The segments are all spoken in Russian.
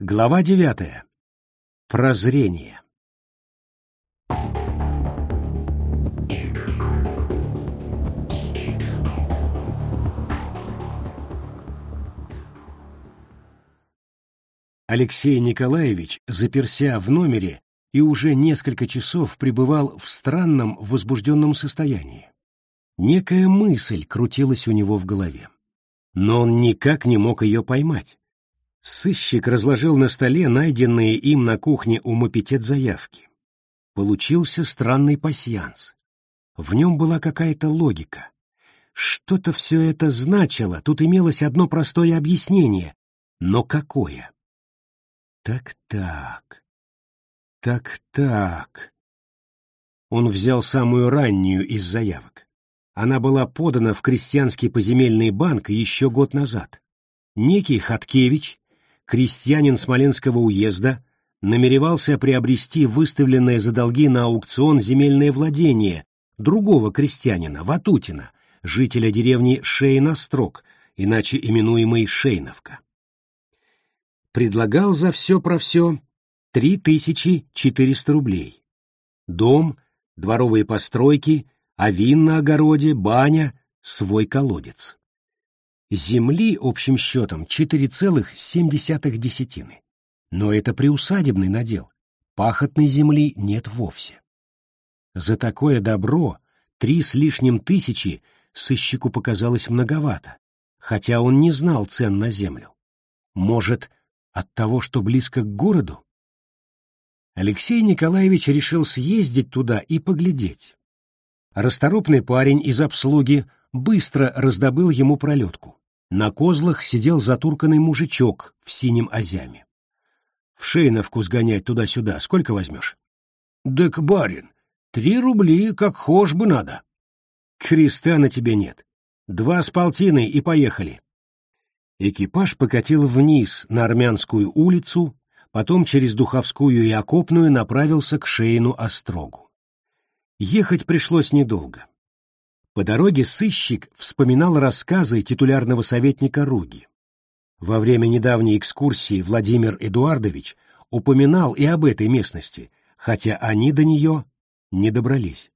Глава девятая. Прозрение. Алексей Николаевич, заперся в номере, и уже несколько часов пребывал в странном возбужденном состоянии. Некая мысль крутилась у него в голове. Но он никак не мог ее поймать. Сыщик разложил на столе найденные им на кухне у Мапитет заявки. Получился странный пасьянс. В нем была какая-то логика. Что-то все это значило, тут имелось одно простое объяснение. Но какое? Так-так. Так-так. Он взял самую раннюю из заявок. Она была подана в крестьянский поземельный банк еще год назад. Некий Хаткевич, крестьянин Смоленского уезда, намеревался приобрести выставленное за долги на аукцион земельное владение другого крестьянина, Ватутина, жителя деревни Шейнострок, иначе именуемой Шейновка предлагал за все про все 3400 рублей. Дом, дворовые постройки, авин на огороде, баня, свой колодец. Земли общим счетом 4,7 десятины. Но это приусадебный надел, пахотной земли нет вовсе. За такое добро три с лишним тысячи сыщику показалось многовато, хотя он не знал цен на землю. Может, от того, что близко к городу? Алексей Николаевич решил съездить туда и поглядеть. Расторопный парень из обслуги быстро раздобыл ему пролетку. На козлах сидел затурканный мужичок в синем озяме. В Шейновку сгонять туда-сюда сколько возьмешь? — Дык, барин, три рубли, как хошь бы надо. — Креста на тебе нет. Два с полтиной и поехали. Экипаж покатил вниз на Армянскую улицу, потом через Духовскую и Окопную направился к Шейну-Острогу. Ехать пришлось недолго. По дороге сыщик вспоминал рассказы титулярного советника Руги. Во время недавней экскурсии Владимир Эдуардович упоминал и об этой местности, хотя они до нее не добрались.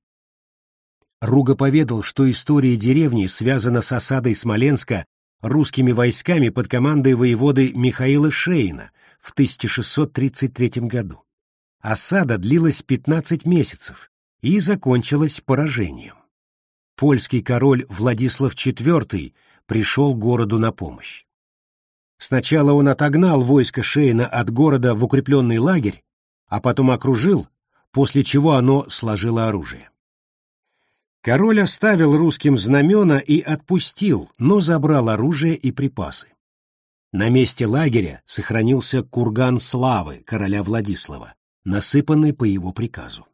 Руга поведал, что история деревни связана с осадой Смоленска русскими войсками под командой воеводы Михаила Шейна в 1633 году. Осада длилась 15 месяцев и закончилась поражением. Польский король Владислав IV пришел городу на помощь. Сначала он отогнал войско Шейна от города в укрепленный лагерь, а потом окружил, после чего оно сложило оружие. Король оставил русским знамена и отпустил, но забрал оружие и припасы. На месте лагеря сохранился курган славы короля Владислава, насыпанный по его приказу.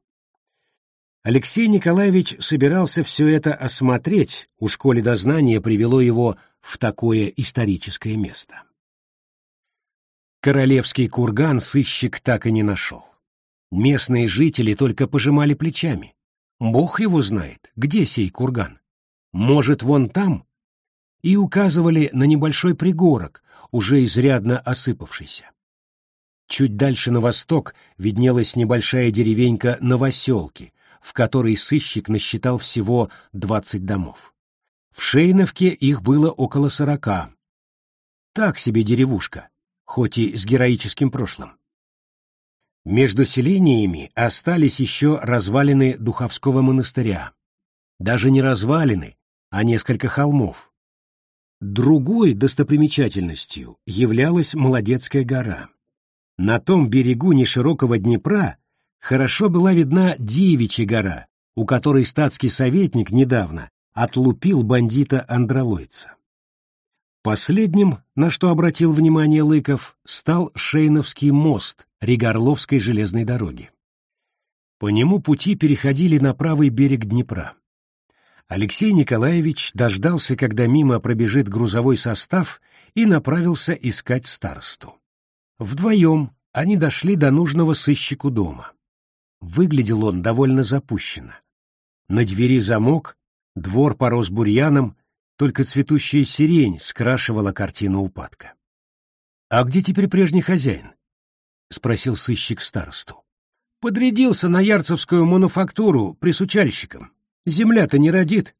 Алексей Николаевич собирался все это осмотреть, у коли дознание привело его в такое историческое место. Королевский курган сыщик так и не нашел. Местные жители только пожимали плечами. Бог его знает, где сей курган. Может, вон там? И указывали на небольшой пригорок, уже изрядно осыпавшийся. Чуть дальше на восток виднелась небольшая деревенька Новоселки, в которой сыщик насчитал всего двадцать домов. В Шейновке их было около сорока. Так себе деревушка, хоть и с героическим прошлым. Между селениями остались еще развалины Духовского монастыря. Даже не развалины, а несколько холмов. Другой достопримечательностью являлась Молодецкая гора. На том берегу неширокого Днепра хорошо была видна Девичья гора, у которой статский советник недавно отлупил бандита Андролойца. Последним, на что обратил внимание Лыков, стал Шейновский мост Ригорловской железной дороги. По нему пути переходили на правый берег Днепра. Алексей Николаевич дождался, когда мимо пробежит грузовой состав, и направился искать старосту. Вдвоем они дошли до нужного сыщику дома. Выглядел он довольно запущенно. На двери замок, двор порос бурьяном, только цветущая сирень скрашивала картину упадка. А где теперь прежний хозяин? спросил сыщик старосту. Подрядился на Ярцевскую мануфактуру присучальщиком. Земля-то не родит.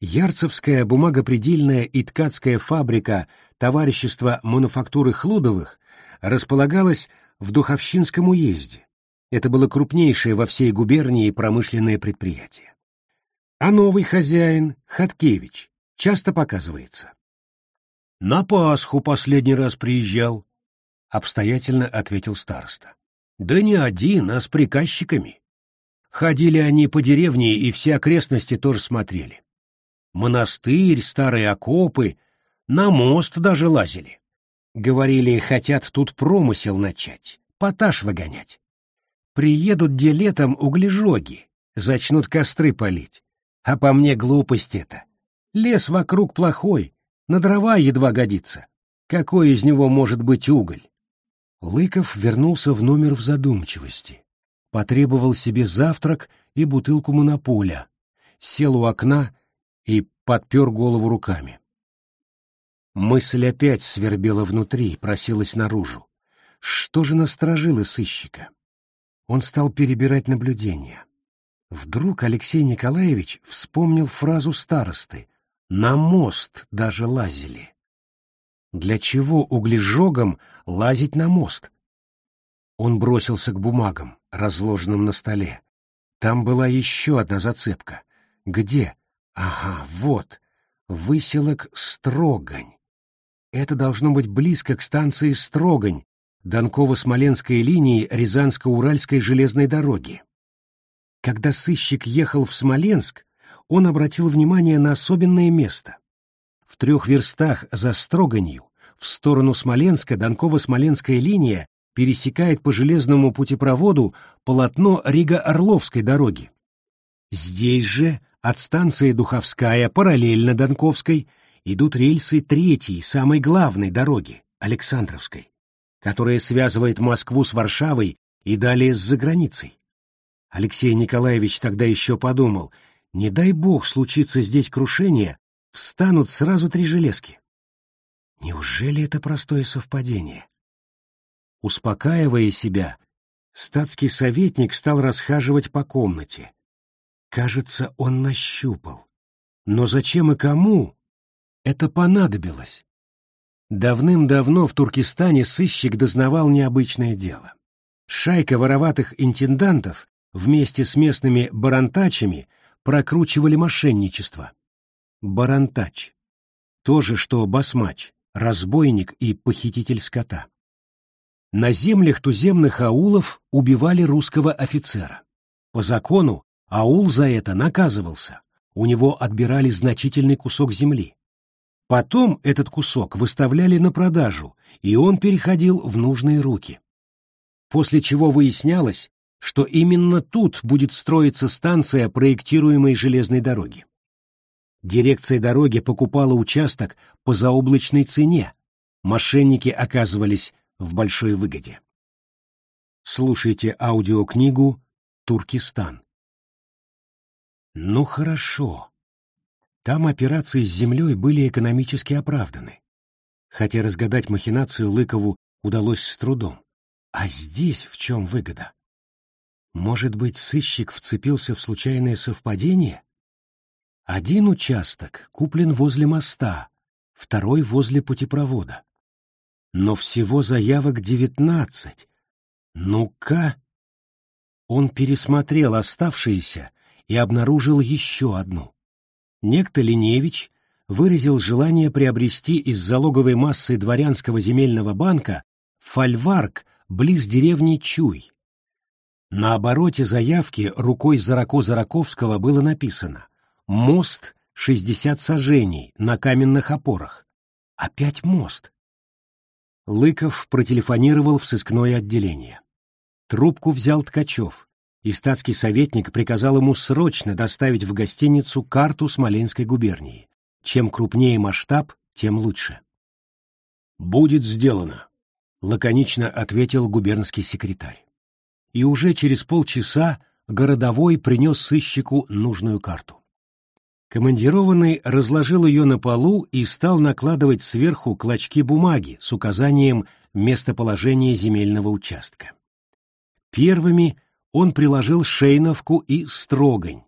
Ярцевская бумагопредельная и ткацкая фабрика товарищества мануфактуры Хлудовых располагалась в Духовщинском уезде. Это было крупнейшее во всей губернии промышленное предприятие. А новый хозяин, Хаткевич, часто показывается. На Пасху последний раз приезжал, обстоятельно ответил староста. Да не один, а с приказчиками. Ходили они по деревне и все окрестности тоже смотрели. Монастырь, старые окопы, на мост даже лазили. Говорили, хотят тут промысел начать, поташ выгонять. Приедут где летом углежоги, зачнут костры палить. А по мне глупость это. Лес вокруг плохой, на дрова едва годится. Какой из него может быть уголь? Лыков вернулся в номер в задумчивости. Потребовал себе завтрак и бутылку монополя. Сел у окна и подпер голову руками. Мысль опять свербела внутри, просилась наружу. Что же насторожило сыщика? Он стал перебирать наблюдения. Вдруг Алексей Николаевич вспомнил фразу старосты «На мост даже лазили». Для чего углежогам лазить на мост? Он бросился к бумагам, разложенным на столе. Там была еще одна зацепка. Где? Ага, вот. Выселок Строгань. Это должно быть близко к станции Строгань, Донково-Смоленской линии Рязанско-Уральской железной дороги. Когда сыщик ехал в Смоленск, он обратил внимание на особенное место. В трех верстах за Строганью, в сторону Смоленска, Донково-Смоленская линия пересекает по железному путепроводу полотно Рига-Орловской дороги. Здесь же, от станции Духовская, параллельно Донковской, идут рельсы третьей, самой главной дороги, Александровской, которая связывает Москву с Варшавой и далее с заграницей. Алексей Николаевич тогда еще подумал, не дай бог случится здесь крушение, встанут сразу три железки. Неужели это простое совпадение? Успокаивая себя, статский советник стал расхаживать по комнате. Кажется, он нащупал. Но зачем и кому это понадобилось? Давным-давно в Туркестане сыщик дознавал необычное дело. Шайка вороватых интендантов вместе с местными барантачами прокручивали мошенничество. Барантач. То же, что басмач, разбойник и похититель скота. На землях туземных аулов убивали русского офицера. По закону аул за это наказывался, у него отбирали значительный кусок земли. Потом этот кусок выставляли на продажу, и он переходил в нужные руки. После чего выяснялось, что именно тут будет строиться станция проектируемой железной дороги. Дирекция дороги покупала участок по заоблачной цене. Мошенники оказывались в большой выгоде. Слушайте аудиокнигу «Туркестан». Ну хорошо. Там операции с землей были экономически оправданы. Хотя разгадать махинацию Лыкову удалось с трудом. А здесь в чем выгода? Может быть, сыщик вцепился в случайное совпадение? Один участок куплен возле моста, второй возле путепровода. Но всего заявок девятнадцать. Ну-ка! Он пересмотрел оставшиеся и обнаружил еще одну. Некто Линевич выразил желание приобрести из залоговой массы дворянского земельного банка фольварк близ деревни Чуй. На обороте заявки рукой Зарако-Зараковского было написано «Мост 60 сажений на каменных опорах». Опять мост. Лыков протелефонировал в сыскное отделение. Трубку взял Ткачев, и статский советник приказал ему срочно доставить в гостиницу карту Смоленской губернии. Чем крупнее масштаб, тем лучше. «Будет сделано», — лаконично ответил губернский секретарь и уже через полчаса городовой принес сыщику нужную карту. Командированный разложил ее на полу и стал накладывать сверху клочки бумаги с указанием местоположения земельного участка. Первыми он приложил Шейновку и Строгань,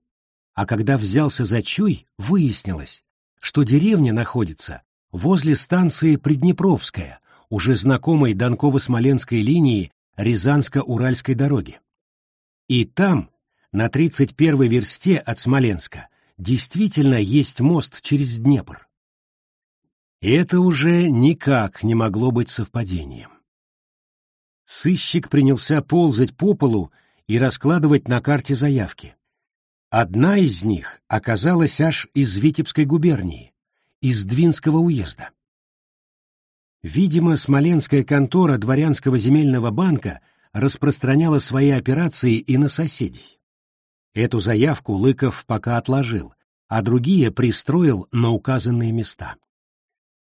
а когда взялся за Чуй, выяснилось, что деревня находится возле станции Приднепровская, уже знакомой Донково-Смоленской линии Рязанско-Уральской дороги. И там, на 31-й версте от Смоленска, действительно есть мост через Днепр. И это уже никак не могло быть совпадением. Сыщик принялся ползать по полу и раскладывать на карте заявки. Одна из них оказалась аж из Витебской губернии, из Двинского уезда. Видимо, смоленская контора дворянского земельного банка распространяла свои операции и на соседей. Эту заявку Лыков пока отложил, а другие пристроил на указанные места.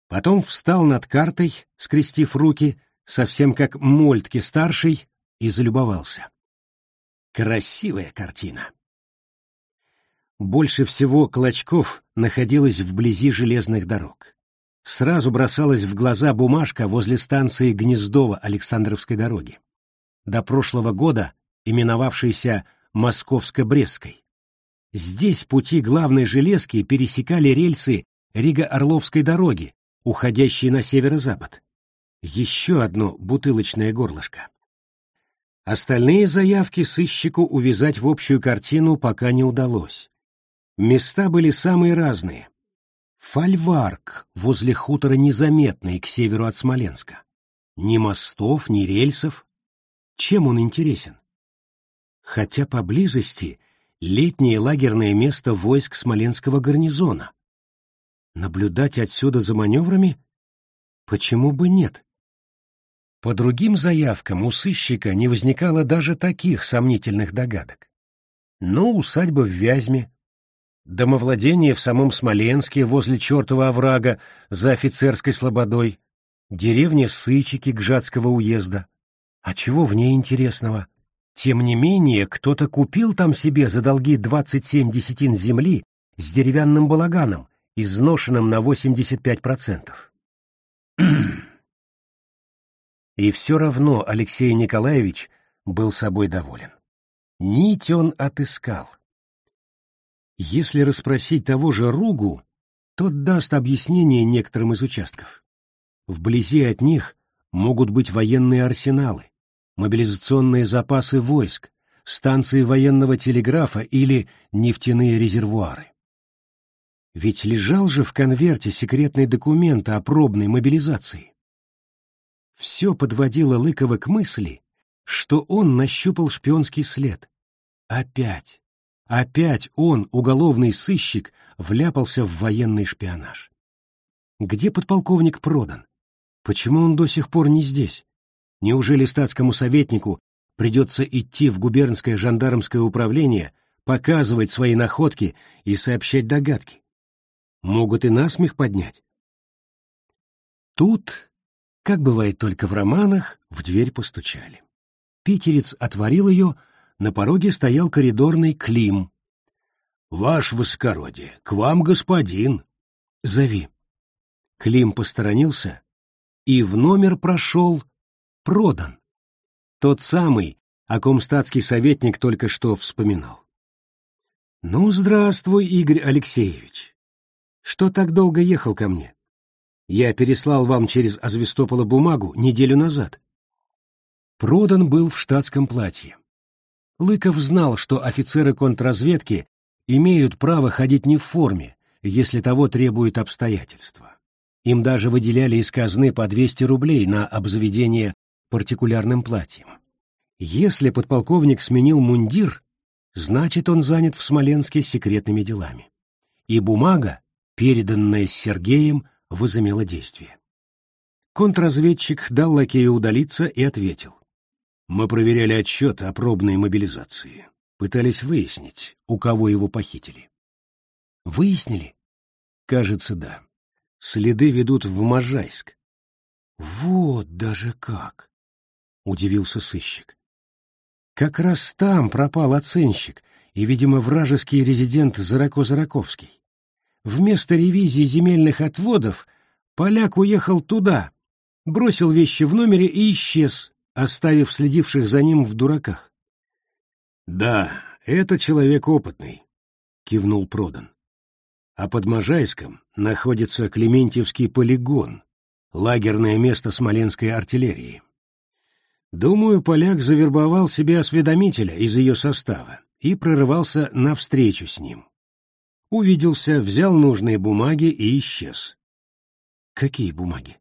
Потом встал над картой, скрестив руки, совсем как Мольтке-старший, и залюбовался. Красивая картина. Больше всего клочков находилось вблизи железных дорог. Сразу бросалась в глаза бумажка возле станции Гнездово Александровской дороги. До прошлого года именовавшейся Московско-Брестской. Здесь пути главной железки пересекали рельсы Рига-Орловской дороги, уходящие на северо-запад. Еще одно бутылочное горлышко. Остальные заявки сыщику увязать в общую картину пока не удалось. Места были самые разные. Фольварк возле хутора незаметный к северу от Смоленска. Ни мостов, ни рельсов. Чем он интересен? Хотя поблизости летнее лагерное место войск Смоленского гарнизона. Наблюдать отсюда за маневрами? Почему бы нет? По другим заявкам у сыщика не возникало даже таких сомнительных догадок. Но усадьба в Вязьме, домовладение в самом Смоленске возле чертова оврага за офицерской слободой, деревня Сычики Гжатского уезда. А чего в ней интересного? Тем не менее, кто-то купил там себе за долги 27 десятин земли с деревянным балаганом, изношенным на 85%. И все равно Алексей Николаевич был собой доволен. Нить он отыскал. Если расспросить того же Ругу, тот даст объяснение некоторым из участков. Вблизи от них могут быть военные арсеналы, мобилизационные запасы войск, станции военного телеграфа или нефтяные резервуары. Ведь лежал же в конверте секретный документ о пробной мобилизации все подводило Лыкова к мысли, что он нащупал шпионский след. Опять, опять он, уголовный сыщик, вляпался в военный шпионаж. Где подполковник продан? Почему он до сих пор не здесь? Неужели статскому советнику придется идти в губернское жандармское управление, показывать свои находки и сообщать догадки? Могут и насмех поднять. Тут как бывает только в романах, в дверь постучали. Питерец отворил ее, на пороге стоял коридорный Клим. — Ваш высокородие, к вам господин. — Зови. Клим посторонился, и в номер прошел продан. Тот самый, о ком статский советник только что вспоминал. — Ну, здравствуй, Игорь Алексеевич. Что так долго ехал ко мне? Я переслал вам через Азвестопола бумагу неделю назад. Продан был в штатском платье. Лыков знал, что офицеры контрразведки имеют право ходить не в форме, если того требуют обстоятельства. Им даже выделяли из казны по 200 рублей на обзаведение партикулярным платьем. Если подполковник сменил мундир, значит, он занят в Смоленске секретными делами. И бумага, переданная Сергеем, возымело действие. Контрразведчик дал лакею удалиться и ответил. Мы проверяли отчет о пробной мобилизации. Пытались выяснить, у кого его похитили. Выяснили? Кажется, да. Следы ведут в Можайск. Вот даже как! Удивился сыщик. Как раз там пропал оценщик и, видимо, вражеский резидент Зарако-Зараковский. Вместо ревизии земельных отводов поляк уехал туда, бросил вещи в номере и исчез, оставив следивших за ним в дураках. «Да, это человек опытный», — кивнул Продан. «А под Можайском находится Клементьевский полигон, лагерное место смоленской артиллерии. Думаю, поляк завербовал себе осведомителя из ее состава и прорывался навстречу с ним. Увиделся, взял нужные бумаги и исчез. Какие бумаги?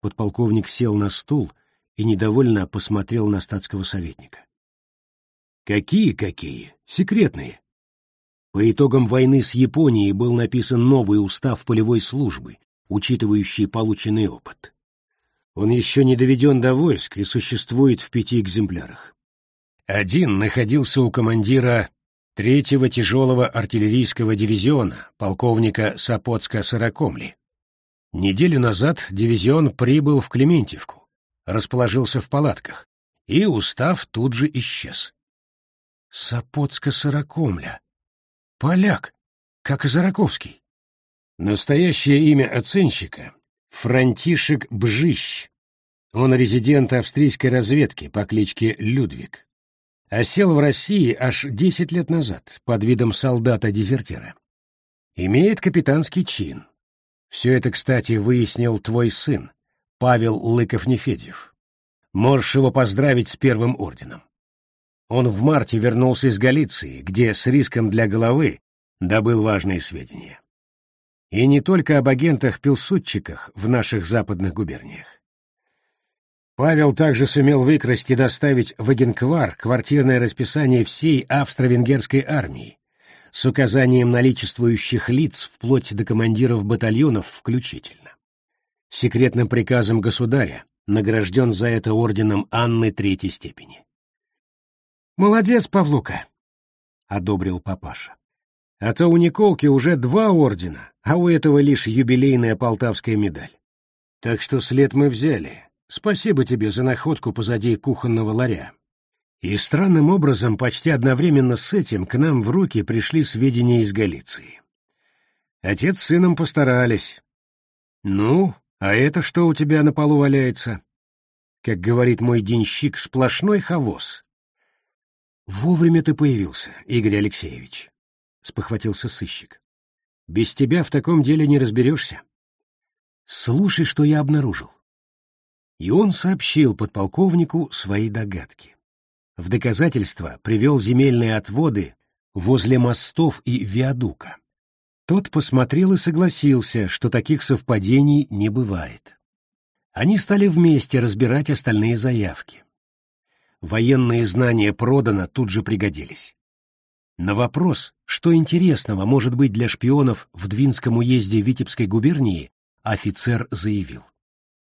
Подполковник сел на стул и недовольно посмотрел на статского советника. Какие-какие? Секретные. По итогам войны с Японией был написан новый устав полевой службы, учитывающий полученный опыт. Он еще не доведен до войск и существует в пяти экземплярах. Один находился у командира третьего тяжелого артиллерийского дивизиона, полковника Сапоцка-Сорокомли. Неделю назад дивизион прибыл в Клементьевку, расположился в палатках, и устав тут же исчез. Сапоцка-Сорокомля. Поляк, как и Зараковский. Настоящее имя оценщика — Франтишек Бжищ. Он резидент австрийской разведки по кличке Людвиг. Осел в России аж десять лет назад под видом солдата-дезертира. Имеет капитанский чин. Все это, кстати, выяснил твой сын, Павел Лыков-Нефедьев. Можешь его поздравить с первым орденом. Он в марте вернулся из Галиции, где с риском для головы добыл важные сведения. И не только об агентах-пилсудчиках в наших западных губерниях. Павел также сумел выкрасть и доставить в Агенквар квартирное расписание всей австро-венгерской армии с указанием наличествующих лиц вплоть до командиров батальонов включительно. Секретным приказом государя награжден за это орденом Анны Третьей степени. «Молодец, Павлука!» — одобрил папаша. А то у Николки уже два ордена, а у этого лишь юбилейная полтавская медаль. Так что след мы взяли. Спасибо тебе за находку позади кухонного ларя. И странным образом почти одновременно с этим к нам в руки пришли сведения из Галиции. Отец с сыном постарались. Ну, а это что у тебя на полу валяется? Как говорит мой денщик, сплошной хавос. Вовремя ты появился, Игорь Алексеевич спохватился сыщик. Без тебя в таком деле не разберешься. Слушай, что я обнаружил. И он сообщил подполковнику свои догадки. В доказательство привел земельные отводы возле мостов и виадука. Тот посмотрел и согласился, что таких совпадений не бывает. Они стали вместе разбирать остальные заявки. Военные знания продано тут же пригодились. На вопрос, что интересного может быть для шпионов в Двинском уезде Витебской губернии, офицер заявил.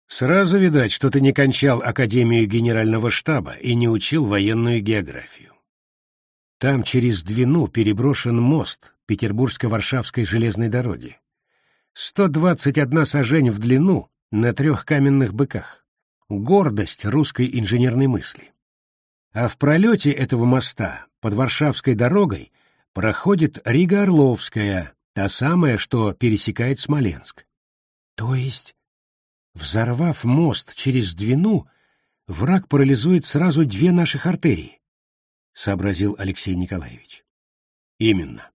«Сразу видать, что ты не кончал Академию Генерального штаба и не учил военную географию. Там через Двину переброшен мост Петербургско-Варшавской железной дороги. 121 сажень в длину на трех каменных быках. Гордость русской инженерной мысли. А в пролете этого моста под Варшавской дорогой проходит Рига-Орловская, та самая, что пересекает Смоленск. То есть, взорвав мост через Двину, враг парализует сразу две наших артерии, — сообразил Алексей Николаевич. Именно.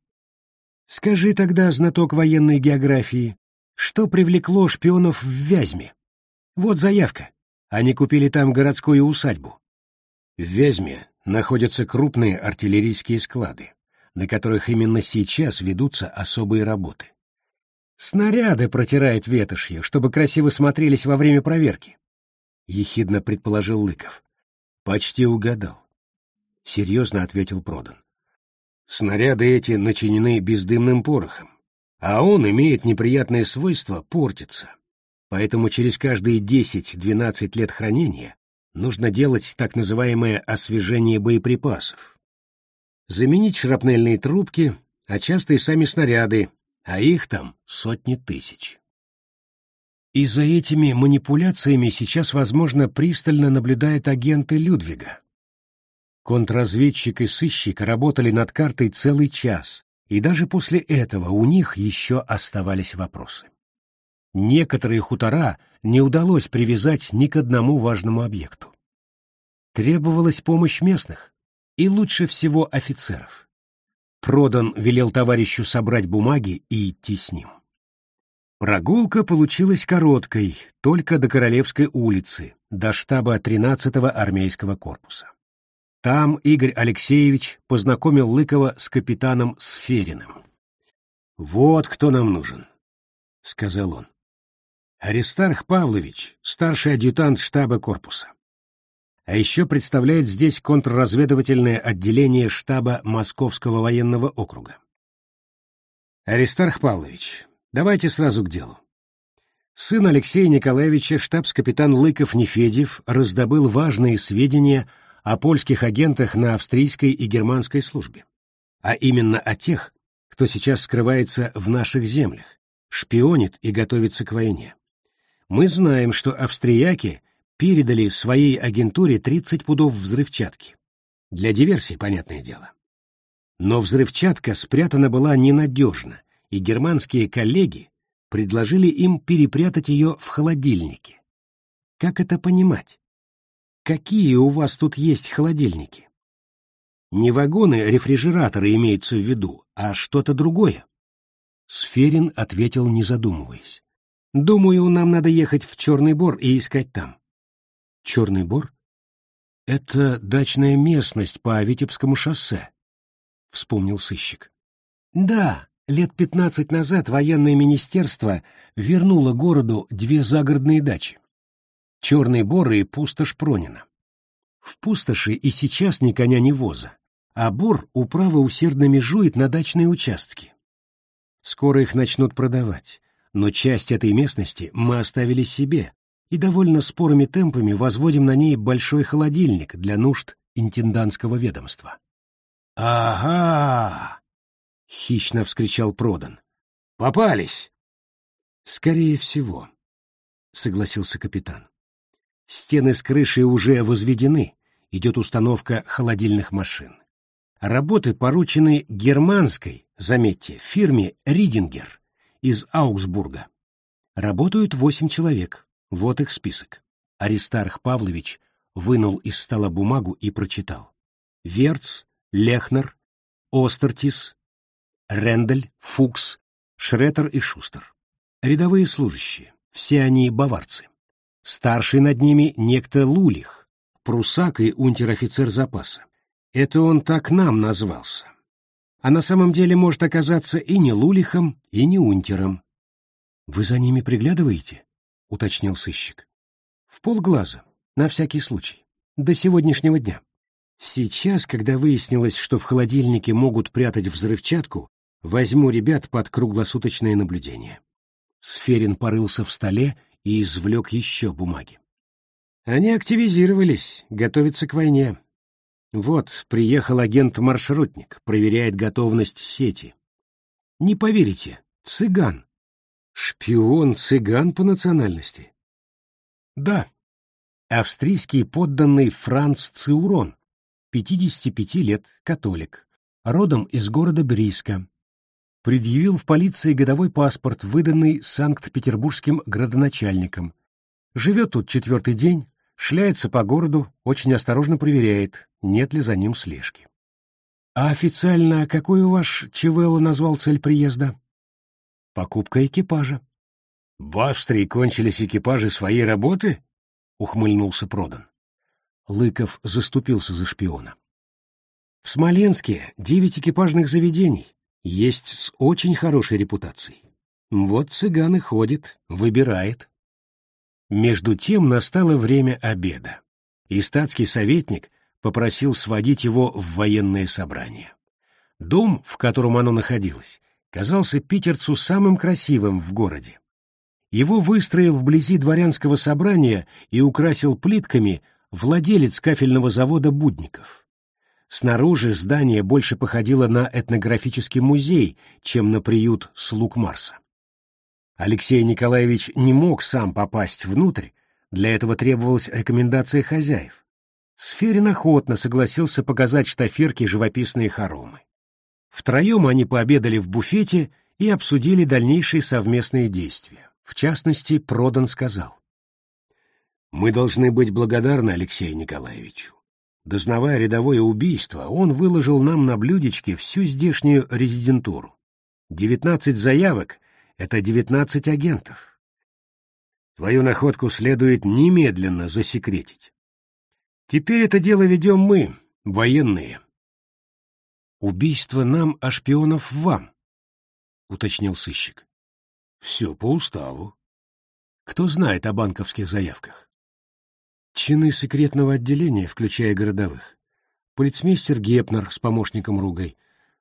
Скажи тогда, знаток военной географии, что привлекло шпионов в Вязьме? Вот заявка. Они купили там городскую усадьбу. В Вязьме находятся крупные артиллерийские склады, на которых именно сейчас ведутся особые работы. Снаряды протирают ветошью, чтобы красиво смотрелись во время проверки. Ехидно предположил Лыков. Почти угадал. Серьезно ответил Продан. Снаряды эти начинены бездымным порохом, а он имеет неприятное свойство портиться. Поэтому через каждые 10-12 лет хранения нужно делать так называемое освежение боеприпасов. Заменить шрапнельные трубки, а часто и сами снаряды, а их там сотни тысяч. И за этими манипуляциями сейчас, возможно, пристально наблюдают агенты Людвига. Контрразведчик и сыщик работали над картой целый час И даже после этого у них еще оставались вопросы. Некоторые хутора не удалось привязать ни к одному важному объекту. Требовалась помощь местных, и лучше всего офицеров. Продан велел товарищу собрать бумаги и идти с ним. Прогулка получилась короткой, только до Королевской улицы, до штаба 13-го армейского корпуса. Там Игорь Алексеевич познакомил Лыкова с капитаном Сфериным. «Вот кто нам нужен», — сказал он. «Аристарх Павлович, старший адъютант штаба корпуса. А еще представляет здесь контрразведывательное отделение штаба Московского военного округа. Аристарх Павлович, Давайте сразу к делу. Сын Алексея Николаевича, штабс-капитан Лыков-Нефедев, раздобыл важные сведения о польских агентах на австрийской и германской службе, а именно о тех, кто сейчас скрывается в наших землях, шпионит и готовится к войне. Мы знаем, что австрияки передали своей агентуре 30 пудов взрывчатки. Для диверсии, понятное дело. Но взрывчатка спрятана была ненадежно, и германские коллеги предложили им перепрятать ее в холодильнике. Как это понимать? Какие у вас тут есть холодильники? Не вагоны-рефрижераторы имеются в виду, а что-то другое. Сферин ответил, не задумываясь. Думаю, нам надо ехать в Черный Бор и искать там. Черный Бор? Это дачная местность по Витебскому шоссе, вспомнил сыщик. Да, Лет пятнадцать назад военное министерство вернуло городу две загородные дачи. Черный Бор и Пустошь Пронина. В Пустоши и сейчас ни коня, ни воза, а Бор управа усердно межует на дачные участки. Скоро их начнут продавать, но часть этой местности мы оставили себе и довольно спорыми темпами возводим на ней большой холодильник для нужд интендантского ведомства. «Ага!» — хищно вскричал Продан. «Попались!» «Скорее всего», — согласился капитан. «Стены с крышей уже возведены, идет установка холодильных машин. Работы поручены германской, заметьте, фирме «Ридингер» из Аугсбурга. Работают восемь человек, вот их список. Аристарх Павлович вынул из стола бумагу и прочитал. Верц, Лехнер, Остертис, Рендель, Фукс, Шретер и Шустер. Рядовые служащие, все они баварцы. Старший над ними некто Лулих, прусак и унтер-офицер запаса. Это он так нам назвался. А на самом деле может оказаться и не Лулихом, и не унтером. — Вы за ними приглядываете? — уточнил сыщик. — В полглаза, на всякий случай, до сегодняшнего дня. Сейчас, когда выяснилось, что в холодильнике могут прятать взрывчатку, Возьму ребят под круглосуточное наблюдение. Сферин порылся в столе и извлек еще бумаги. Они активизировались, готовятся к войне. Вот, приехал агент-маршрутник, проверяет готовность сети. Не поверите, цыган. Шпион-цыган по национальности. Да, австрийский подданный Франц Циурон, 55 лет, католик, родом из города Бриска, предъявил в полиции годовой паспорт, выданный Санкт-Петербургским градоначальником. Живет тут четвертый день, шляется по городу, очень осторожно проверяет, нет ли за ним слежки. А официально какой у ваш Чевелло назвал цель приезда? Покупка экипажа. В Австрии кончились экипажи своей работы? Ухмыльнулся Продан. Лыков заступился за шпиона. В Смоленске девять экипажных заведений, есть с очень хорошей репутацией. Вот цыган и ходит, выбирает. Между тем настало время обеда, и статский советник попросил сводить его в военное собрание. Дом, в котором оно находилось, казался питерцу самым красивым в городе. Его выстроил вблизи дворянского собрания и украсил плитками владелец кафельного завода Будников. Снаружи здание больше походило на этнографический музей, чем на приют слуг Марса. Алексей Николаевич не мог сам попасть внутрь, для этого требовалась рекомендация хозяев. Сферин охотно согласился показать штафирке живописные хоромы. Втроем они пообедали в буфете и обсудили дальнейшие совместные действия. В частности, Продан сказал. «Мы должны быть благодарны Алексею Николаевичу. Дознавая рядовое убийство, он выложил нам на блюдечке всю здешнюю резидентуру. Девятнадцать заявок — это девятнадцать агентов. Твою находку следует немедленно засекретить. Теперь это дело ведем мы, военные. Убийство нам, а шпионов вам, — уточнил сыщик. Все по уставу. Кто знает о банковских заявках? Чины секретного отделения, включая городовых. Полицмейстер Гепнер с помощником Ругой,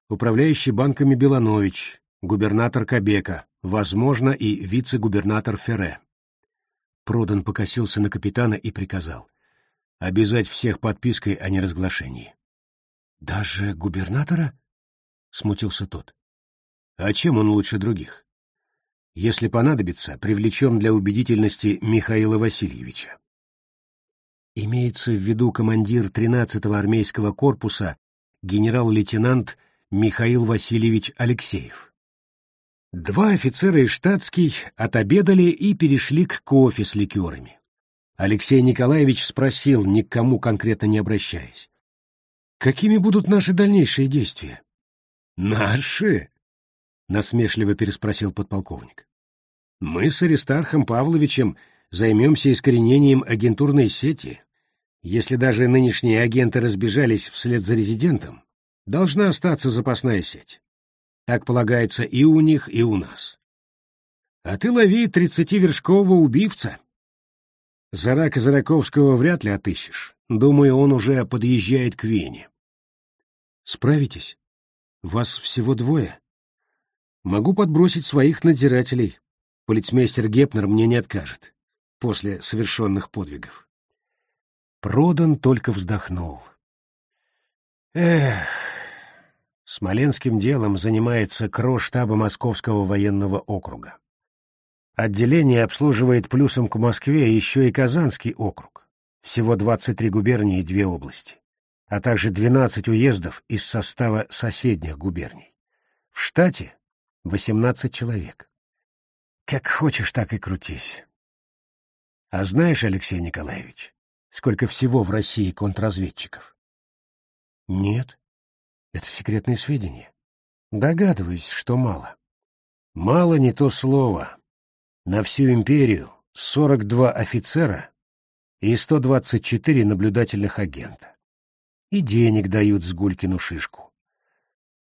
управляющий банками Беланович, губернатор Кабека, возможно, и вице-губернатор Ферре. Продан покосился на капитана и приказал. Обязать всех подпиской о неразглашении. «Даже губернатора?» — смутился тот. «А чем он лучше других? Если понадобится, привлечем для убедительности Михаила Васильевича». Имеется в виду командир 13-го армейского корпуса генерал-лейтенант Михаил Васильевич Алексеев. Два офицера и штатский отобедали и перешли к кофе с ликерами. Алексей Николаевич спросил, ни к кому конкретно не обращаясь. «Какими будут наши дальнейшие действия?» «Наши?» — насмешливо переспросил подполковник. «Мы с Аристархом Павловичем займемся искоренением агентурной сети. Если даже нынешние агенты разбежались вслед за резидентом, должна остаться запасная сеть. Так полагается и у них, и у нас. А ты лови тридцативершкового убивца. Зарака Зараковского вряд ли отыщешь. Думаю, он уже подъезжает к Вене. Справитесь? Вас всего двое. Могу подбросить своих надзирателей. Полицмейстер Гепнер мне не откажет после совершенных подвигов. Продан только вздохнул. Эх, Смоленским делом занимается КРО штаба Московского военного округа. Отделение обслуживает плюсом к Москве еще и Казанский округ, всего 23 губернии и две области, а также 12 уездов из состава соседних губерний. В штате 18 человек. Как хочешь, так и крутись. А знаешь, Алексей Николаевич, сколько всего в России контрразведчиков? Нет. Это секретные сведения. Догадываюсь, что мало. Мало не то слово. На всю империю 42 офицера и 124 наблюдательных агента. И денег дают с Гулькину шишку.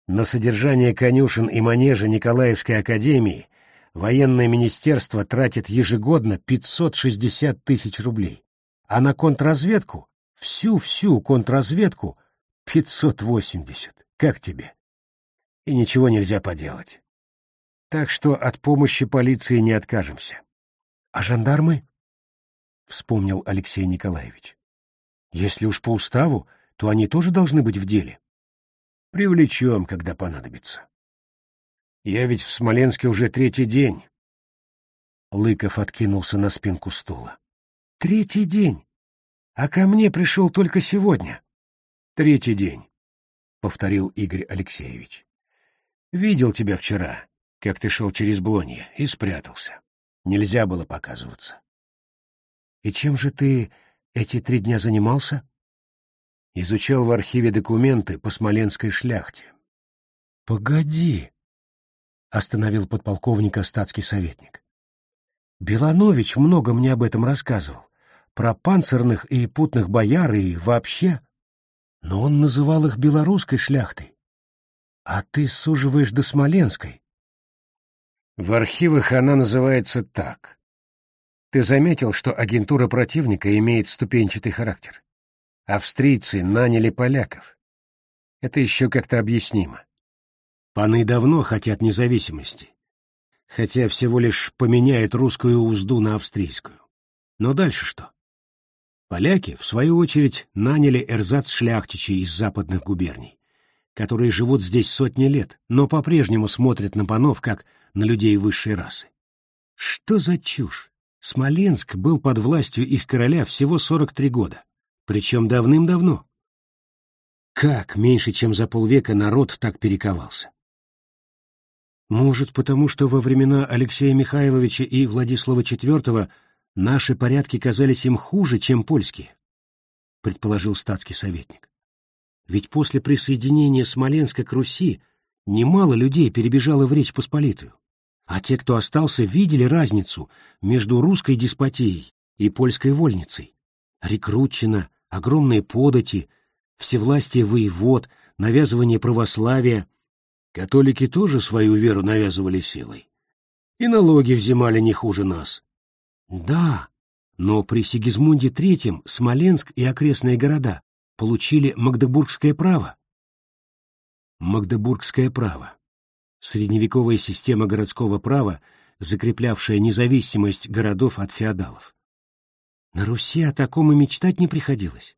На содержание конюшен и манежа Николаевской академии военное министерство тратит ежегодно 560 тысяч рублей, а на контрразведку, всю-всю контрразведку, 580. Как тебе? И ничего нельзя поделать. Так что от помощи полиции не откажемся. А жандармы? Вспомнил Алексей Николаевич. Если уж по уставу, то они тоже должны быть в деле. Привлечем, когда понадобится. Я ведь в Смоленске уже третий день. Лыков откинулся на спинку стула. Третий день. А ко мне пришел только сегодня. Третий день, повторил Игорь Алексеевич. Видел тебя вчера, как ты шел через Блонье, и спрятался. Нельзя было показываться. И чем же ты эти три дня занимался? Изучал в архиве документы по смоленской шляхте. Погоди, остановил подполковника статский советник. Беланович много мне об этом рассказывал, про панцирных и путных бояр и вообще. Но он называл их белорусской шляхтой. А ты суживаешь до смоленской. В архивах она называется так. Ты заметил, что агентура противника имеет ступенчатый характер? Австрийцы наняли поляков. Это еще как-то объяснимо. Паны давно хотят независимости, хотя всего лишь поменяют русскую узду на австрийскую. Но дальше что? Поляки, в свою очередь, наняли эрзац-шляхтичей из западных губерний, которые живут здесь сотни лет, но по-прежнему смотрят на панов как на людей высшей расы. Что за чушь? Смоленск был под властью их короля всего 43 года, причем давным-давно. Как меньше чем за полвека народ так перековался? Может, потому что во времена Алексея Михайловича и Владислава IV наши порядки казались им хуже, чем польские, предположил статский советник. Ведь после присоединения Смоленска к Руси немало людей перебежало в Речь Посполитую, а те, кто остался, видели разницу между русской деспотией и польской вольницей. Рекрутчина, огромные подати, всевластие воевод, навязывание православия — Католики тоже свою веру навязывали силой. И налоги взимали не хуже нас. Да, но при Сигизмунде III Смоленск и окрестные города получили Магдебургское право. Магдебургское право. Средневековая система городского права, закреплявшая независимость городов от феодалов. На Руси о таком и мечтать не приходилось.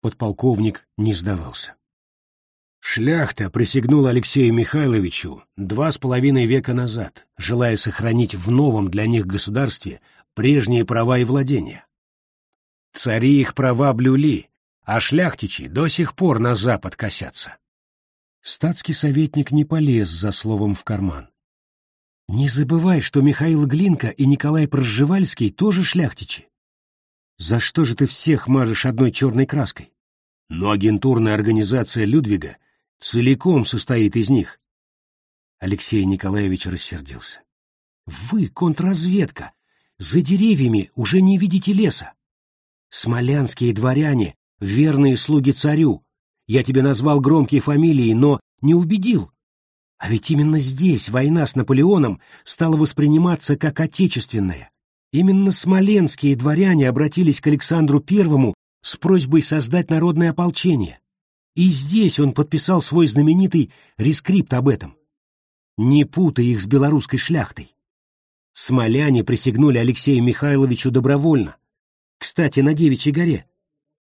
Подполковник не сдавался. Шляхта присягнула Алексею Михайловичу два с половиной века назад, желая сохранить в новом для них государстве прежние права и владения. Цари их права блюли, а шляхтичи до сих пор на запад косятся. Статский советник не полез за словом в карман. Не забывай, что Михаил Глинка и Николай Проживальский тоже шляхтичи. За что же ты всех мажешь одной черной краской? Но агентурная организация Людвига целиком состоит из них. Алексей Николаевич рассердился. Вы, контрразведка, за деревьями уже не видите леса. Смолянские дворяне, верные слуги царю. Я тебе назвал громкие фамилии, но не убедил. А ведь именно здесь война с Наполеоном стала восприниматься как отечественная. Именно смоленские дворяне обратились к Александру Первому с просьбой создать народное ополчение. И здесь он подписал свой знаменитый рескрипт об этом. Не путай их с белорусской шляхтой. Смоляне присягнули Алексею Михайловичу добровольно. Кстати, на Девичьей горе.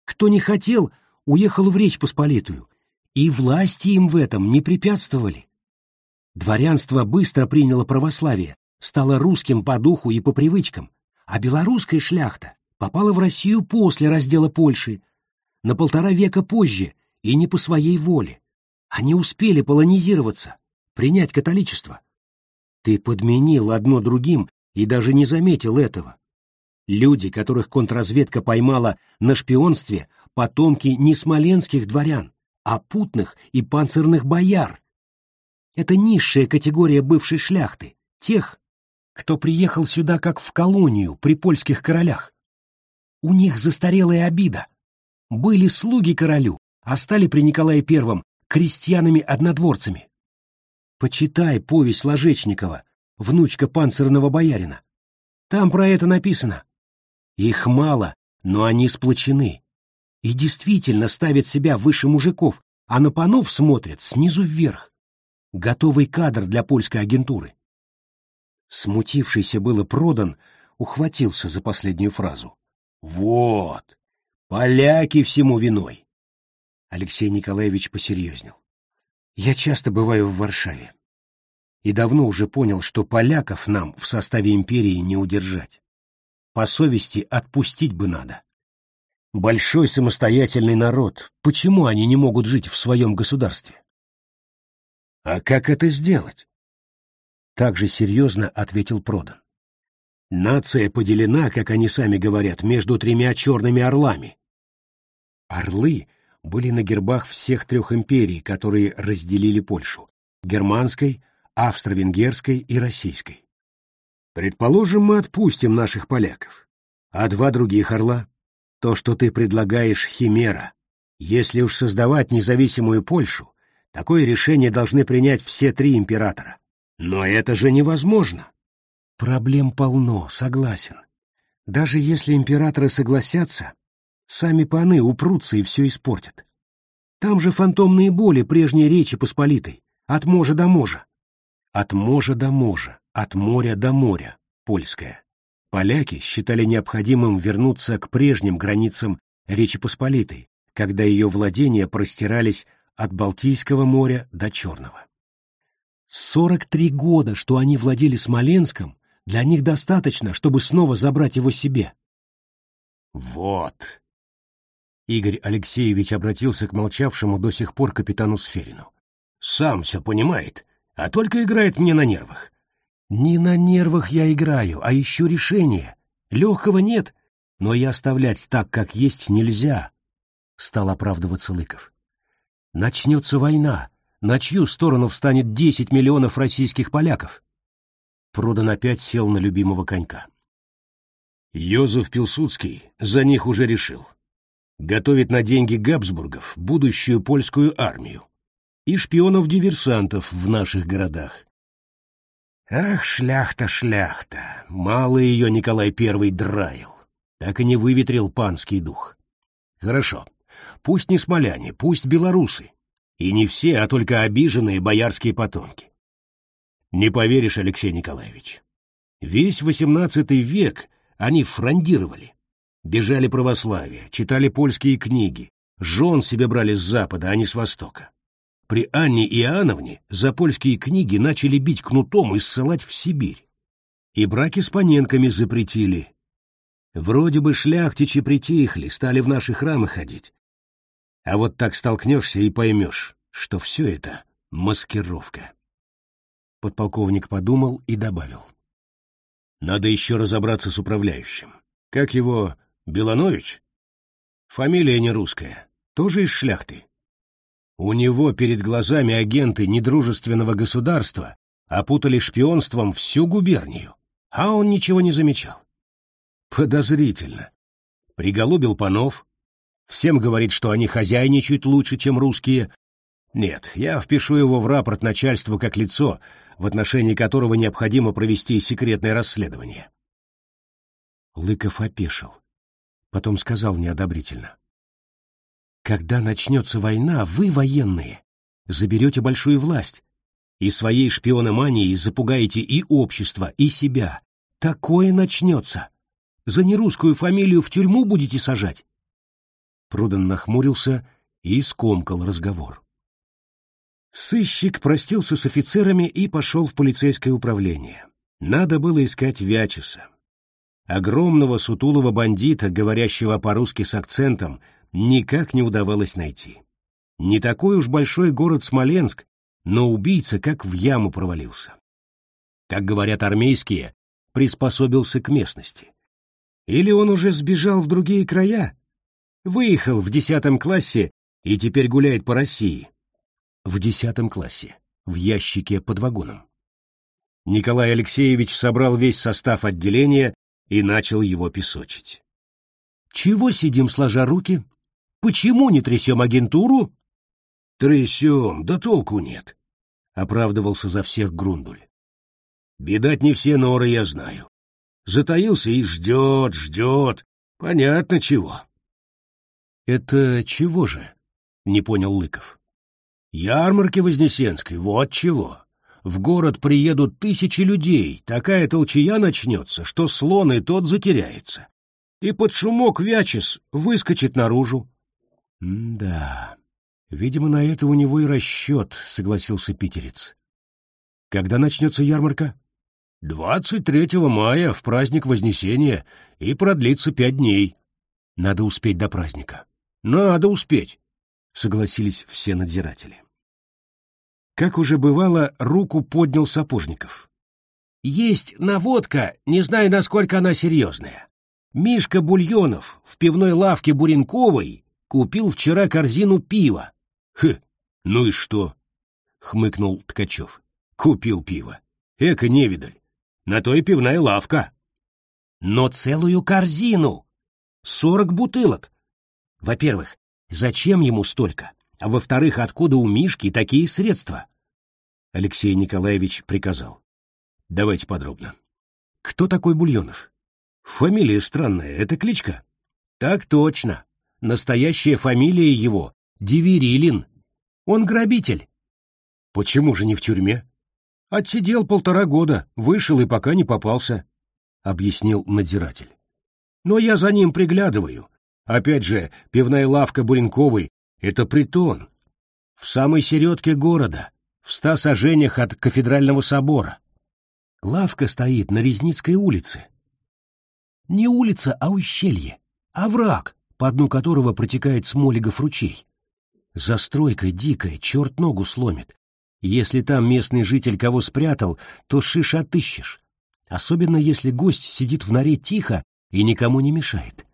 Кто не хотел, уехал в Речь Посполитую, и власти им в этом не препятствовали. Дворянство быстро приняло православие, стало русским по духу и по привычкам, а белорусская шляхта попала в Россию после раздела Польши, на полтора века позже, и не по своей воле. Они успели полонизироваться, принять католичество. Ты подменил одно другим и даже не заметил этого. Люди, которых контрразведка поймала на шпионстве, потомки не смоленских дворян, а путных и панцирных бояр. Это низшая категория бывшей шляхты, тех, кто приехал сюда как в колонию при польских королях. У них застарелая обида. Были слуги королю, а стали при Николае Первом крестьянами-однодворцами. Почитай повесть Ложечникова, внучка панцирного боярина. Там про это написано. Их мало, но они сплочены. И действительно ставят себя выше мужиков, а на панов смотрят снизу вверх. Готовый кадр для польской агентуры. Смутившийся было продан, ухватился за последнюю фразу. Вот, поляки всему виной. Алексей Николаевич посерьезнел. Я часто бываю в Варшаве. И давно уже понял, что поляков нам в составе империи не удержать. По совести отпустить бы надо. Большой самостоятельный народ, почему они не могут жить в своем государстве? А как это сделать? Так же серьезно ответил Продан. Нация поделена, как они сами говорят, между тремя черными орлами. Орлы — были на гербах всех трех империй, которые разделили Польшу — германской, австро-венгерской и российской. Предположим, мы отпустим наших поляков. А два других орла? То, что ты предлагаешь, химера. Если уж создавать независимую Польшу, такое решение должны принять все три императора. Но это же невозможно. Проблем полно, согласен. Даже если императоры согласятся, Сами паны упрутся и все испортят. Там же фантомные боли прежней Речи Посполитой, от можа до можа. От можа до можа, от моря до моря, польская. Поляки считали необходимым вернуться к прежним границам Речи Посполитой, когда ее владения простирались от Балтийского моря до Черного. Сорок три года, что они владели Смоленском, для них достаточно, чтобы снова забрать его себе. Вот, Игорь Алексеевич обратился к молчавшему до сих пор капитану Сферину. «Сам все понимает, а только играет мне на нервах». «Не на нервах я играю, а ищу решение. Легкого нет, но и оставлять так, как есть, нельзя», — стал оправдываться Лыков. «Начнется война. На чью сторону встанет десять миллионов российских поляков?» Продан опять сел на любимого конька. Йозеф Пилсудский за них уже решил. Готовит на деньги Габсбургов будущую польскую армию и шпионов-диверсантов в наших городах. Ах, шляхта, шляхта, мало ее Николай Первый драил, так и не выветрил панский дух. Хорошо, пусть не смоляне, пусть белорусы, и не все, а только обиженные боярские потомки. Не поверишь, Алексей Николаевич, весь XVIII век они фрондировали, бежали православие, читали польские книги, жен себе брали с запада, а не с востока. При Анне Иоанновне за польские книги начали бить кнутом и ссылать в Сибирь. И браки с паненками запретили. Вроде бы шляхтичи притихли, стали в наши храмы ходить. А вот так столкнешься и поймешь, что все это маскировка. Подполковник подумал и добавил. Надо еще разобраться с управляющим. Как его, Беланович? Фамилия не русская, тоже из шляхты. У него перед глазами агенты недружественного государства опутали шпионством всю губернию, а он ничего не замечал. Подозрительно. Приголубил панов, всем говорит, что они хозяйничают лучше, чем русские. Нет, я впишу его в рапорт начальству как лицо, в отношении которого необходимо провести секретное расследование. Лыков опешил. Потом сказал неодобрительно. Когда начнется война, вы, военные, заберете большую власть и своей шпиономанией запугаете и общество, и себя. Такое начнется. За нерусскую фамилию в тюрьму будете сажать? Продан нахмурился и скомкал разговор. Сыщик простился с офицерами и пошел в полицейское управление. Надо было искать Вячеса. Огромного сутулого бандита, говорящего по-русски с акцентом, никак не удавалось найти. Не такой уж большой город Смоленск, но убийца как в яму провалился. Как говорят армейские, приспособился к местности. Или он уже сбежал в другие края? Выехал в десятом классе и теперь гуляет по России. В десятом классе, в ящике под вагоном. Николай Алексеевич собрал весь состав отделения и начал его песочить. «Чего сидим, сложа руки? Почему не трясем агентуру? Трясем, да толку нет, — оправдывался за всех Грундуль. Бедать не все норы я знаю. Затаился и ждет, ждет. Понятно чего. Это чего же? — не понял Лыков. Ярмарки Вознесенской, вот чего. В город приедут тысячи людей, такая толчая начнется, что слон и тот затеряется. И под шумок Вячес выскочит наружу, «Да, видимо, на это у него и расчет», — согласился питерец. «Когда начнется ярмарка?» «Двадцать третьего мая, в праздник Вознесения, и продлится пять дней. Надо успеть до праздника». «Надо успеть», — согласились все надзиратели. Как уже бывало, руку поднял Сапожников. «Есть наводка, не знаю, насколько она серьезная. Мишка Бульонов в пивной лавке Буренковой Купил вчера корзину пива. Хм, ну и что? Хмыкнул Ткачев. Купил пиво. Эка невидаль. На то и пивная лавка. Но целую корзину. Сорок бутылок. Во-первых, зачем ему столько? А во-вторых, откуда у Мишки такие средства? Алексей Николаевич приказал. Давайте подробно. Кто такой Бульонов? Фамилия странная, это кличка? Так точно. Настоящая фамилия его — Диверилин. Он грабитель. Почему же не в тюрьме? Отсидел полтора года, вышел и пока не попался, — объяснил надзиратель. Но я за ним приглядываю. Опять же, пивная лавка Буренковой — это притон. В самой середке города, в ста сажениях от кафедрального собора. Лавка стоит на Резницкой улице. Не улица, а ущелье. Овраг, по дну которого протекает Смолигов ручей. Застройка дикая, черт ногу сломит. Если там местный житель кого спрятал, то шиш отыщешь. Особенно если гость сидит в норе тихо и никому не мешает.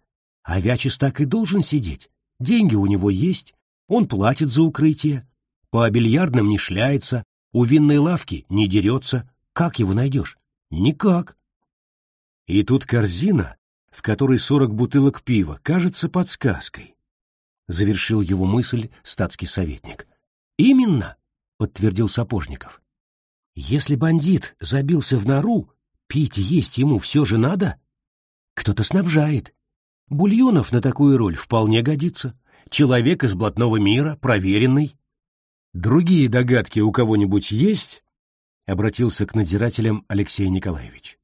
А Вячес так и должен сидеть. Деньги у него есть, он платит за укрытие. По бильярдным не шляется, у винной лавки не дерется. Как его найдешь? Никак. И тут корзина, в которой сорок бутылок пива, кажется подсказкой. Завершил его мысль статский советник. Именно, подтвердил Сапожников. Если бандит забился в нору, пить есть ему все же надо. Кто-то снабжает. Бульонов на такую роль вполне годится. Человек из блатного мира, проверенный. Другие догадки у кого-нибудь есть? Обратился к надзирателям Алексей Николаевич.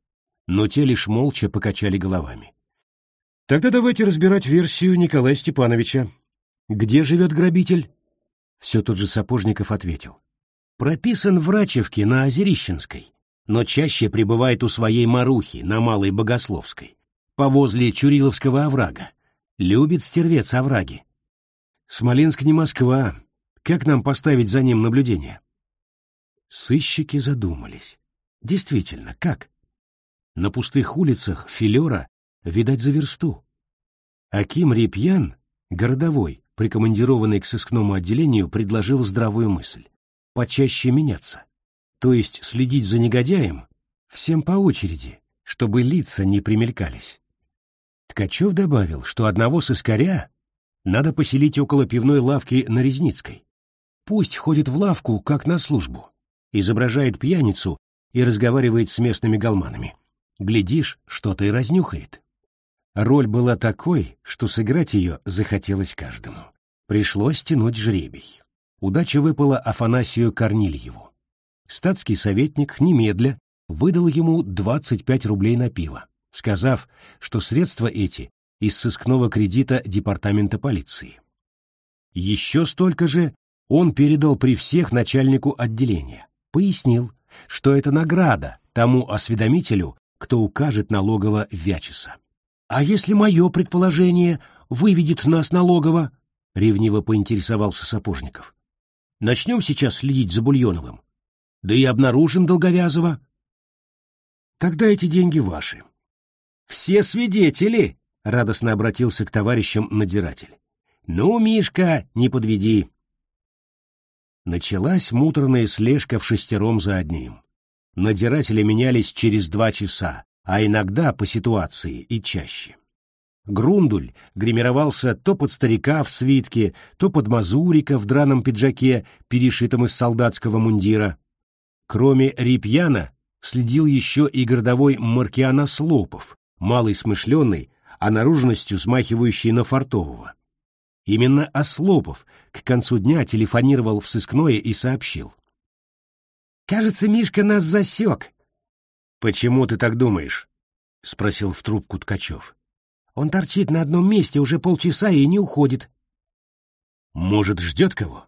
Но те лишь молча покачали головами. Тогда давайте разбирать версию Николая Степановича. Где живет грабитель? Все тот же Сапожников ответил. Прописан в Рачевке на Озерищенской, но чаще пребывает у своей Марухи на Малой Богословской повозле Чуриловского оврага. Любит стервец овраги. Смоленск не Москва. Как нам поставить за ним наблюдение? Сыщики задумались. Действительно, как? На пустых улицах филера, видать, за версту. Аким Репьян, городовой, прикомандированный к сыскному отделению, предложил здравую мысль. Почаще меняться. То есть следить за негодяем всем по очереди, чтобы лица не примелькались. Ткачев добавил, что одного сыскаря надо поселить около пивной лавки на Резницкой. Пусть ходит в лавку, как на службу, изображает пьяницу и разговаривает с местными галманами. Глядишь, что-то и разнюхает. Роль была такой, что сыграть ее захотелось каждому. Пришлось тянуть жребий. Удача выпала Афанасию Корнильеву. Статский советник немедля выдал ему 25 рублей на пиво сказав, что средства эти из сыскного кредита департамента полиции. Еще столько же он передал при всех начальнику отделения, пояснил, что это награда тому осведомителю, кто укажет налогово Вячеса. «А если мое предположение выведет нас налогово?» — ревниво поинтересовался Сапожников. «Начнем сейчас следить за Бульоновым. Да и обнаружим Долговязова». «Тогда эти деньги ваши», все свидетели, — радостно обратился к товарищам надзиратель. Ну, Мишка, не подведи. Началась муторная слежка в шестером за одним. Надзиратели менялись через два часа, а иногда по ситуации и чаще. Грундуль гримировался то под старика в свитке, то под мазурика в драном пиджаке, перешитом из солдатского мундира. Кроме Рипьяна следил еще и городовой Маркиана Слопов, малый смышленый, а наружностью смахивающий на фартового. Именно Ослопов к концу дня телефонировал в сыскное и сообщил. «Кажется, Мишка нас засек». «Почему ты так думаешь?» — спросил в трубку Ткачев. «Он торчит на одном месте уже полчаса и не уходит». «Может, ждет кого?»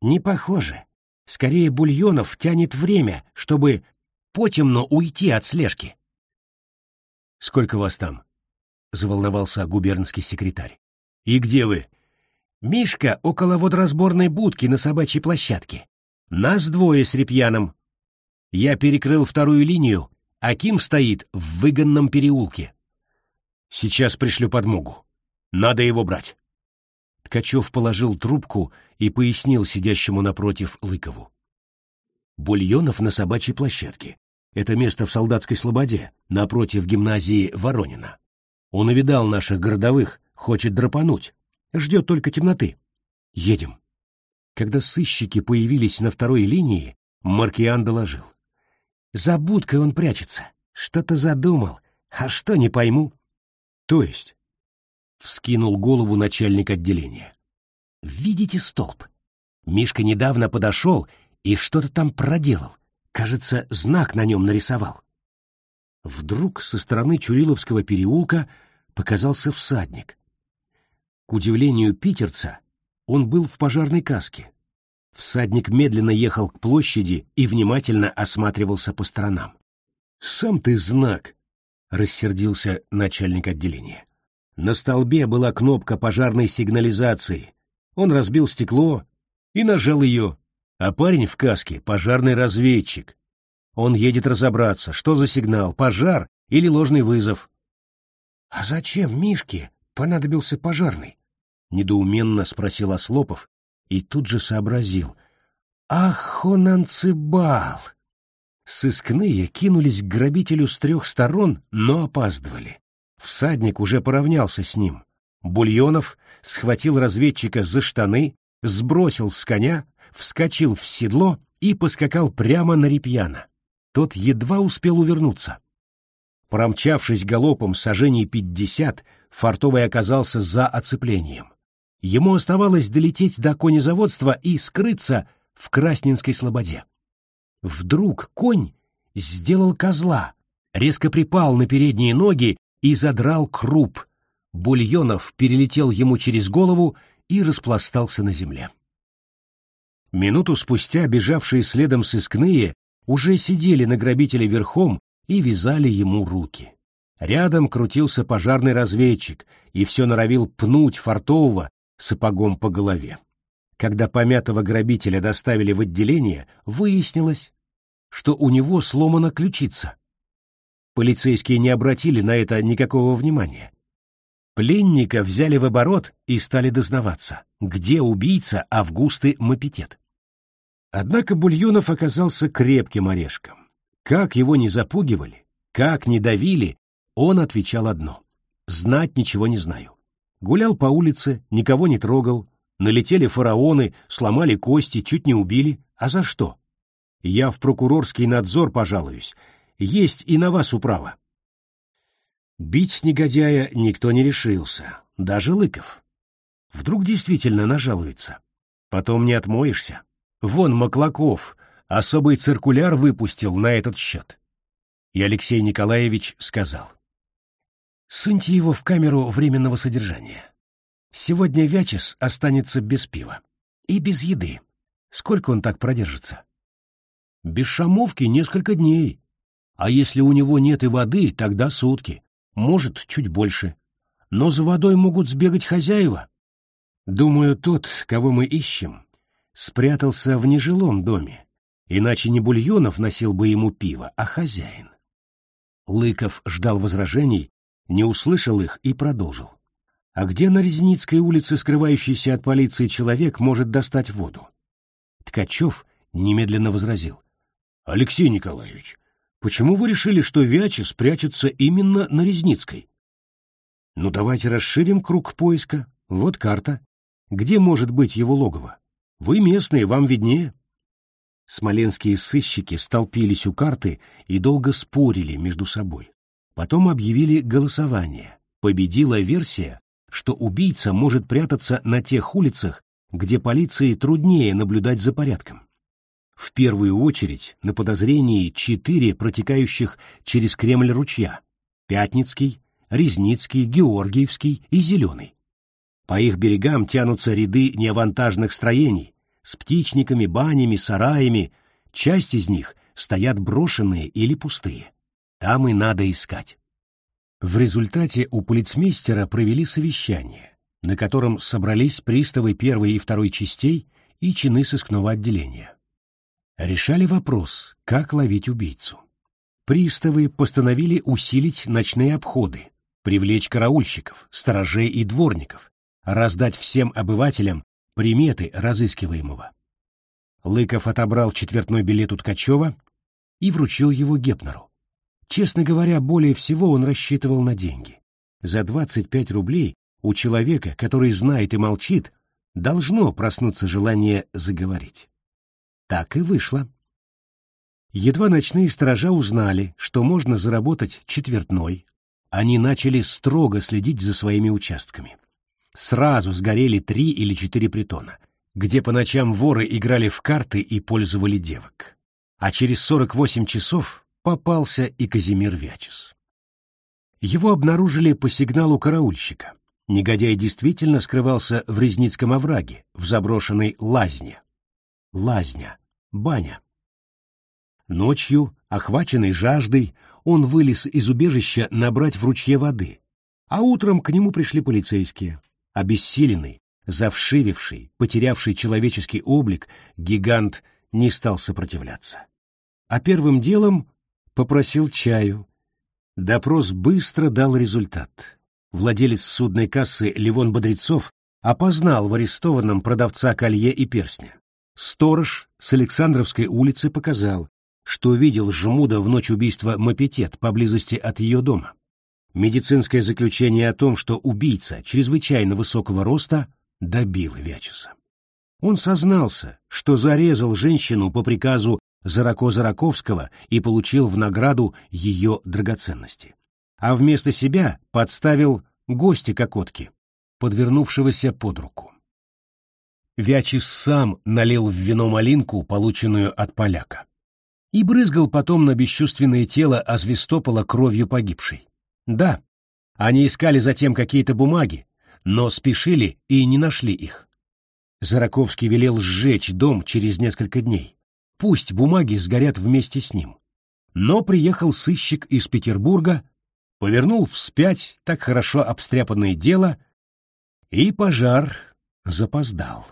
«Не похоже. Скорее, Бульонов тянет время, чтобы потемно уйти от слежки». Сколько вас там? Заволновался губернский секретарь. И где вы? Мишка около водоразборной будки на собачьей площадке. Нас двое с Репьяном. Я перекрыл вторую линию, а Ким стоит в выгонном переулке. Сейчас пришлю подмогу. Надо его брать. Ткачев положил трубку и пояснил сидящему напротив Лыкову. Бульонов на собачьей площадке. Это место в солдатской слободе, напротив гимназии Воронина. Он увидал наших городовых, хочет драпануть. Ждет только темноты. Едем. Когда сыщики появились на второй линии, Маркиан доложил. За будкой он прячется. Что-то задумал. А что, не пойму. То есть? Вскинул голову начальник отделения. Видите столб? Мишка недавно подошел и что-то там проделал. Кажется, знак на нем нарисовал. Вдруг со стороны Чуриловского переулка показался всадник. К удивлению питерца, он был в пожарной каске. Всадник медленно ехал к площади и внимательно осматривался по сторонам. «Сам ты знак!» — рассердился начальник отделения. На столбе была кнопка пожарной сигнализации. Он разбил стекло и нажал ее, а парень в каске — пожарный разведчик. Он едет разобраться, что за сигнал, пожар или ложный вызов. — А зачем Мишке понадобился пожарный? — недоуменно спросил Ослопов и тут же сообразил. — Ах, он анцибал! Сыскные кинулись к грабителю с трех сторон, но опаздывали. Всадник уже поравнялся с ним. Бульонов схватил разведчика за штаны, сбросил с коня, вскочил в седло и поскакал прямо на Репьяна. Тот едва успел увернуться. Промчавшись галопом сажений пятьдесят, Фартовый оказался за оцеплением. Ему оставалось долететь до конезаводства и скрыться в Красненской слободе. Вдруг конь сделал козла, резко припал на передние ноги и задрал круп. Бульонов перелетел ему через голову и распластался на земле. Минуту спустя бежавшие следом сыскные уже сидели на грабителе верхом и вязали ему руки. Рядом крутился пожарный разведчик и все норовил пнуть фартового сапогом по голове. Когда помятого грабителя доставили в отделение, выяснилось, что у него сломана ключица. Полицейские не обратили на это никакого внимания. Пленника взяли в оборот и стали дознаваться, где убийца Августы Мапитет. Однако Бульонов оказался крепким орешком. Как его не запугивали, как не давили, он отвечал одно — «Знать ничего не знаю». Гулял по улице, никого не трогал, налетели фараоны, сломали кости, чуть не убили. А за что? Я в прокурорский надзор пожалуюсь, есть и на вас управа. Бить негодяя никто не решился, даже Лыков. Вдруг действительно нажалуется. Потом не отмоешься. Вон Маклаков особый циркуляр выпустил на этот счет. И Алексей Николаевич сказал. Суньте его в камеру временного содержания. Сегодня Вячес останется без пива. И без еды. Сколько он так продержится? Без шамовки несколько дней. А если у него нет и воды, тогда сутки. Может, чуть больше. Но за водой могут сбегать хозяева. Думаю, тот, кого мы ищем, спрятался в нежилом доме. Иначе не Бульонов носил бы ему пиво, а хозяин. Лыков ждал возражений, не услышал их и продолжил. А где на Резницкой улице скрывающийся от полиции человек может достать воду? Ткачев немедленно возразил. Алексей Николаевич, почему вы решили, что Вячи спрячется именно на Резницкой? Ну, давайте расширим круг поиска. Вот карта. Где может быть его логово? Вы местные, вам виднее. Смоленские сыщики столпились у карты и долго спорили между собой. Потом объявили голосование. Победила версия, что убийца может прятаться на тех улицах, где полиции труднее наблюдать за порядком. В первую очередь на подозрении четыре протекающих через Кремль ручья — Пятницкий, Резницкий, Георгиевский и Зеленый. По их берегам тянутся ряды неавантажных строений с птичниками, банями, сараями, часть из них стоят брошенные или пустые. Там и надо искать. В результате у полицмейстера провели совещание, на котором собрались приставы первой и второй частей и чины сыскного отделения решали вопрос, как ловить убийцу. Приставы постановили усилить ночные обходы, привлечь караульщиков, сторожей и дворников, раздать всем обывателям приметы разыскиваемого. Лыков отобрал четвертной билет у Ткачева и вручил его Гепнеру. Честно говоря, более всего он рассчитывал на деньги. За 25 рублей у человека, который знает и молчит, должно проснуться желание заговорить. Так и вышло. Едва ночные сторожа узнали, что можно заработать четвертной, они начали строго следить за своими участками. Сразу сгорели три или четыре притона, где по ночам воры играли в карты и пользовали девок. А через 48 часов попался и Казимир Вячес. Его обнаружили по сигналу караульщика. Негодяй действительно скрывался в Резницком овраге, в заброшенной лазне. Лазня баня. Ночью, охваченный жаждой, он вылез из убежища набрать в ручье воды, А утром к нему пришли полицейские. Обессиленный, завшививший, потерявший человеческий облик, гигант не стал сопротивляться. А первым делом попросил чаю. Допрос быстро дал результат. Владелец судной кассы Левон Бодрецов опознал в арестованном продавца колье и перстня. Сторож с Александровской улицы показал, что видел Жмуда в ночь убийства Мапетет поблизости от ее дома. Медицинское заключение о том, что убийца чрезвычайно высокого роста, добило Вячеса. Он сознался, что зарезал женщину по приказу Зарако-Зараковского и получил в награду ее драгоценности. А вместо себя подставил гостя Кокотки, подвернувшегося под руку. Вячес сам налил в вино малинку, полученную от поляка, и брызгал потом на бесчувственное тело Азвистопола кровью погибшей. Да, они искали затем какие-то бумаги, но спешили и не нашли их. Зараковский велел сжечь дом через несколько дней. Пусть бумаги сгорят вместе с ним. Но приехал сыщик из Петербурга, повернул вспять так хорошо обстряпанное дело, и пожар запоздал.